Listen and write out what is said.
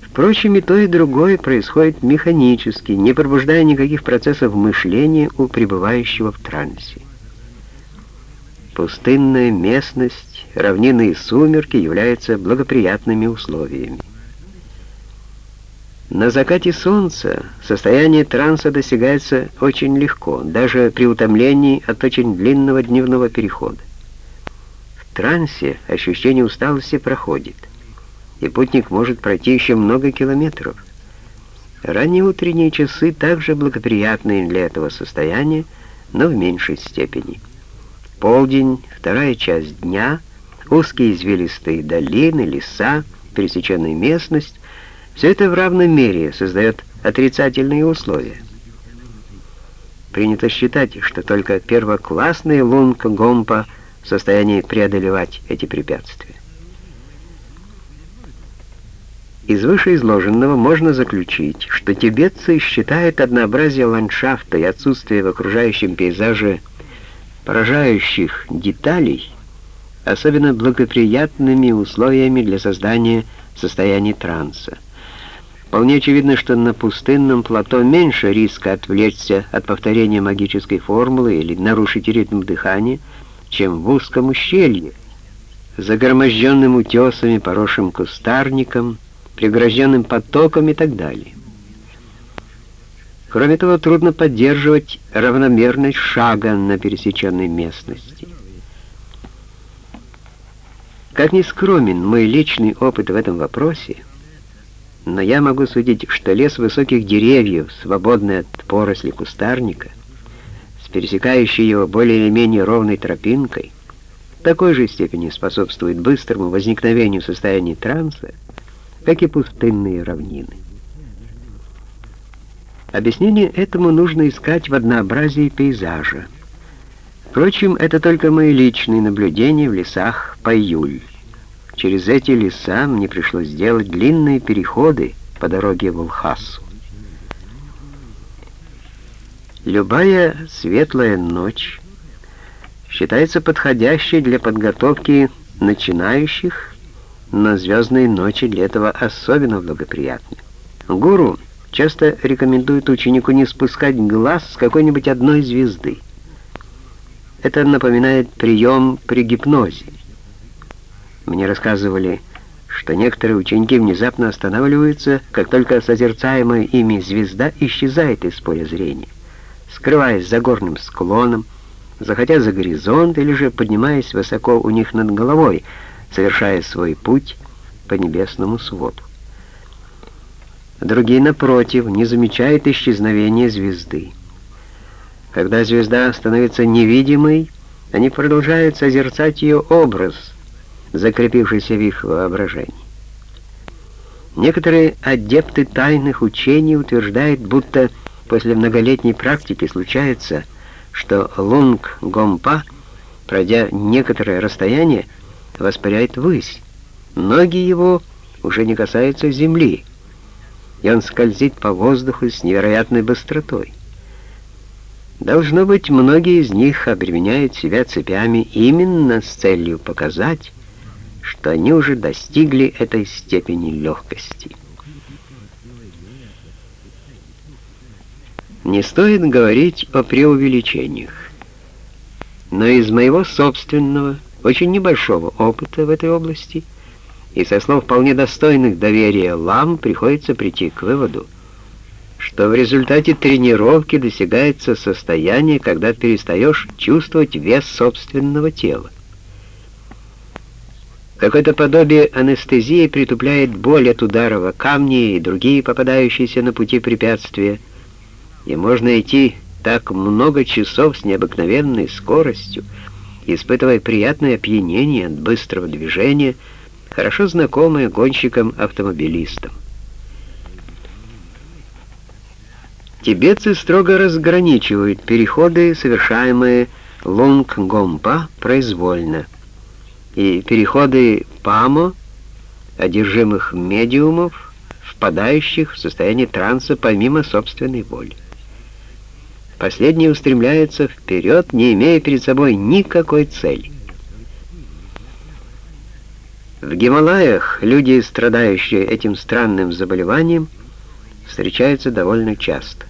Впрочем, и то, и другое происходит механически, не пробуждая никаких процессов мышления у пребывающего в трансе. Пустынная местность, равнины и сумерки являются благоприятными условиями. На закате солнца состояние транса достигается очень легко, даже при утомлении от очень длинного дневного перехода. В трансе ощущение усталости проходит – и путник может пройти еще много километров. Ранние утренние часы также благоприятны для этого состояния, но в меньшей степени. Полдень, вторая часть дня, узкие извилистые долины, леса, пересеченная местность — все это в равной мере создает отрицательные условия. Принято считать, что только первоклассный лунг-гомпа в состоянии преодолевать эти препятствия. Из вышеизложенного можно заключить, что тибетцы считают однообразие ландшафта и отсутствие в окружающем пейзаже поражающих деталей особенно благоприятными условиями для создания состояния транса. Вполне очевидно, что на пустынном плато меньше риска отвлечься от повторения магической формулы или нарушить ритм дыхания, чем в узком ущелье, загроможденным утесами, поросшим кустарником, прегражденным потоком и так далее. Кроме того, трудно поддерживать равномерность шага на пересеченной местности. Как ни скромен мой личный опыт в этом вопросе, но я могу судить, что лес высоких деревьев, свободный от поросли кустарника, с пересекающей его более или менее ровной тропинкой, в такой же степени способствует быстрому возникновению состояния транса, как и пустынные равнины. Объяснение этому нужно искать в однообразии пейзажа. Впрочем, это только мои личные наблюдения в лесах Пайюль. Через эти леса мне пришлось сделать длинные переходы по дороге в Улхасу. Любая светлая ночь считается подходящей для подготовки начинающих но звездные ночи для этого особенно благоприятны. Гуру часто рекомендует ученику не спускать глаз с какой-нибудь одной звезды. Это напоминает прием при гипнозе. Мне рассказывали, что некоторые ученики внезапно останавливаются, как только созерцаемая ими звезда исчезает из поля зрения, скрываясь за горным склоном, заходя за горизонт или же поднимаясь высоко у них над головой, совершая свой путь по небесному своду. Другие, напротив, не замечают исчезновения звезды. Когда звезда становится невидимой, они продолжают созерцать ее образ, закрепившийся в их воображении. Некоторые адепты тайных учений утверждают, будто после многолетней практики случается, что лунг Гомпа, пройдя некоторое расстояние, воспаряет ввысь. Ноги его уже не касаются земли, и он скользит по воздуху с невероятной быстротой. Должно быть, многие из них обременяют себя цепями именно с целью показать, что они уже достигли этой степени легкости. Не стоит говорить о преувеличениях, но из моего собственного очень небольшого опыта в этой области, и со слов вполне достойных доверия лам приходится прийти к выводу, что в результате тренировки достигается состояние, когда перестаешь чувствовать вес собственного тела. Какое-то подобие анестезии притупляет боль от ударов о камни и другие попадающиеся на пути препятствия, и можно идти так много часов с необыкновенной скоростью, испытывая приятное опьянение от быстрого движения, хорошо знакомое гонщикам-автомобилистам. Тибетцы строго разграничивают переходы, совершаемые лунг-гомпа, произвольно, и переходы памо, одержимых медиумов, впадающих в состояние транса помимо собственной воли. Последний устремляется вперед, не имея перед собой никакой цели. В Гималаях люди, страдающие этим странным заболеванием, встречаются довольно часто.